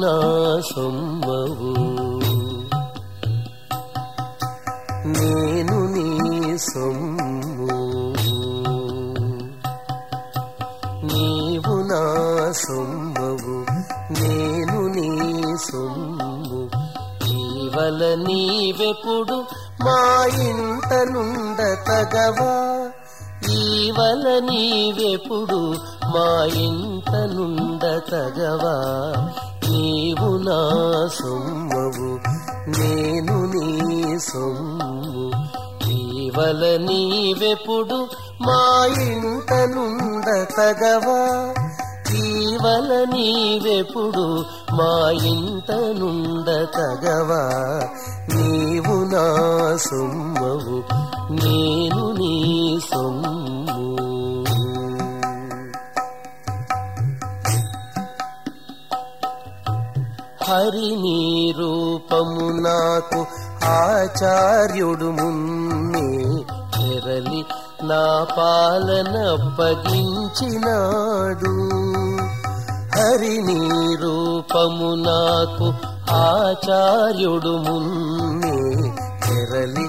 నా సొమ్మవు నేను నీ సొమ్ము. నీవు నా సొమ్మవు. నేను నీ సొమ్ము. నీవల నీవెప్పుడు మా ఇంట నుండ తగవా. ఈవల నీవెప్పుడు మా ఇంట నుండ తగవా. నీవు నా సొమ్మవు నేను నీ సొమ్ము. కేవల నీవెప్పుడు మా ఇంట నుండ తగవా? కేవల నీవెప్పుడు మా ఇంట నుండ తగవా? నీవు నా సొమ్మవు నేను నీ సొమ్ము. హరి నీ రూపము నాకు ఆచార్యుడు మున్నే తెరలి నా పాలన పగించినాడు హరి నీ రూపము నాకు ఆచార్యుడు మున్నే తెరలి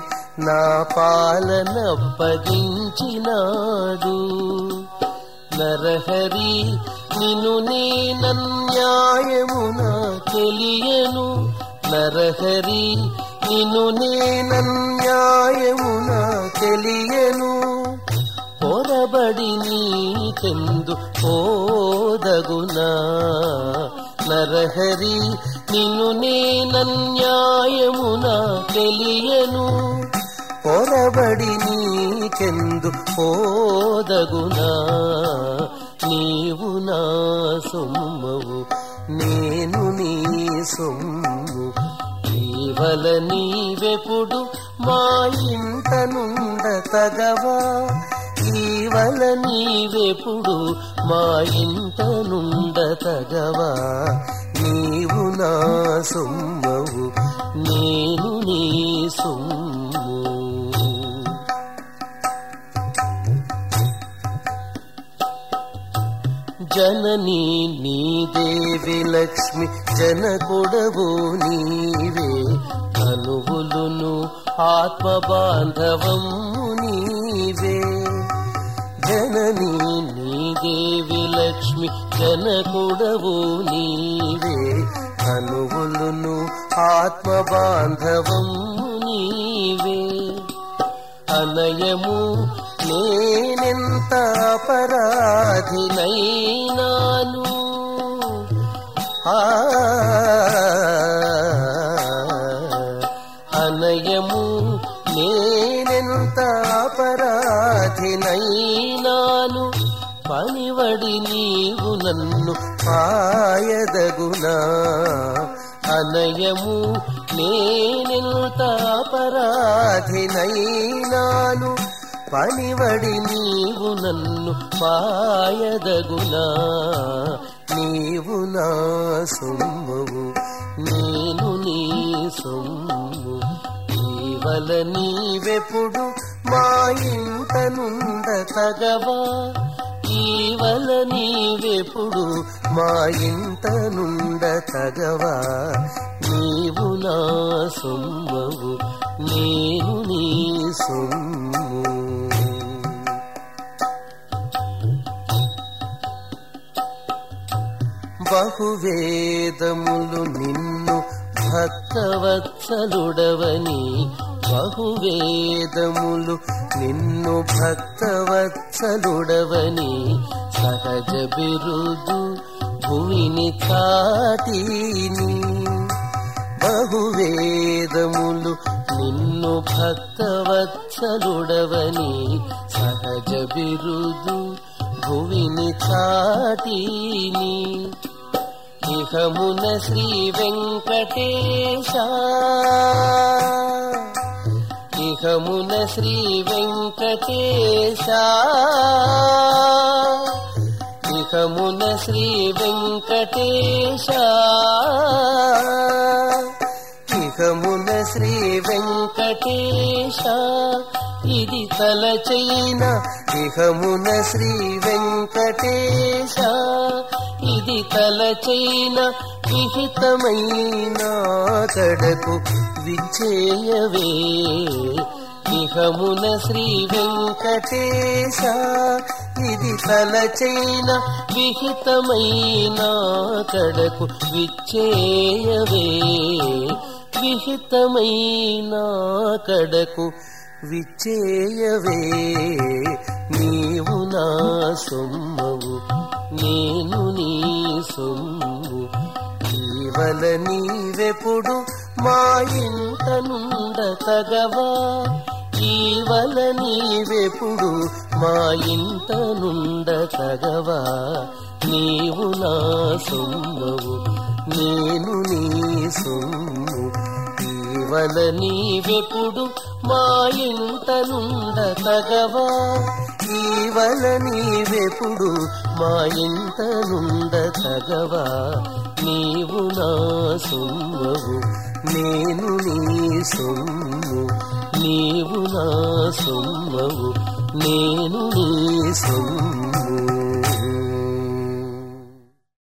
నా పాలన పగించినాడు నరహరి నిను నేనన్యాయమున తెలియను. నరహరి నిను నేనన్యాయమున తెలియను. పొరబడి నీ చెందు పోదగునా. నరహరి నిన్ను నేనన్యాయమున తెలియను. పొరబడి నీకెందు ఓదగునా నీవు నా సొమ్మవు నేను నీ సొమ్ము. కేవల నీవెప్పుడు మా ఇంట నుండ తగవా? కేవల నీవెప్పుడు మా ఇంట నుండ తగవా? నీవు నా సొమ్మవు నేను నీ సొమ్ము. జననీ నీ దేవి లక్ష్మి జనకుడవు నీవే కనువులును ఆత్మ బాంధవము నీవే జననీ నీ దేవి లక్ష్మి జనకుడవు నీవే కనువులును ఆత్మ బాంధవము నీవే అనయము నేనెంత అపరాధినైనాను? అనయము నేనెంత అపరాధినైనాను? పనివడి నీవు నన్ను పాయదగునా? అనయము నేనెంత అపరాధినైనాను? పనివడి నీవు నన్ను పాయదగునా. నీవు నా సొమ్మువు నేను నీ సొమ్ము. నీవల నీవెప్పుడు మా ఇంట తగవా? ఈవల నీవెప్పుడు మా ఇంట నుండ తగవా? నీవు నా సొమ్మవు నేను నీ సొమ్ము. బహువేదములు నిన్ను భక్తవత్సలుడవని. బహువేదములు నిన్ను భక్తవత్సలుడవని. సహజ బిరుదు భూమిని చాటిని బహువేదములు నిన్ను భక్తవత్సలుడవని. సహజ బిరుదు భువిని చాటిని ముఖమున శ్రీ వెంకటేశ. ఇహమున శ్రీ వెంకటేశ. ఇహమున శ్రీ వెంకటేశ. ఇది తలచైన ఇహమున శ్రీ వెంకటేశ. ఇది తలచైన విహితమైన కడకు విచ్చేయవే. ఇహమున శ్రీ వెంకటేశ ఇది తలచైన విహితమైన కడకు విచ్చేయవే. విహితమైన కడకు విచ్చేయవే. నీవు నా సొమ్మవు నేను నీ సొమ్ము. ఈవల నీవెప్పుడు మా ఇంటనుండ తగవా? ఈవల నీవెప్పుడు మా ఇంటనుండ తగవా? నీవు నా సొమ్మవు నేను నీ సొమ్ము. వల నీవెప్పుడు మా ఇంట తగవా? ఈవల నీవెప్పుడు మా ఇంట తగవా? నీవు నా సొమ్మవు నేను నీ సొమ్ము. నీవు నా సొమ్మవు నేను నీ సొమ్ము.